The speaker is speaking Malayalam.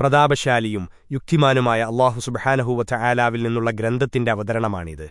പ്രതാപശാലിയും യുക്തിമാനുമായ അള്ളാഹു സുബഹാനഹൂവറ്റ ആലാവിൽ നിന്നുള്ള ഗ്രന്ഥത്തിന്റെ അവതരണമാണിത്.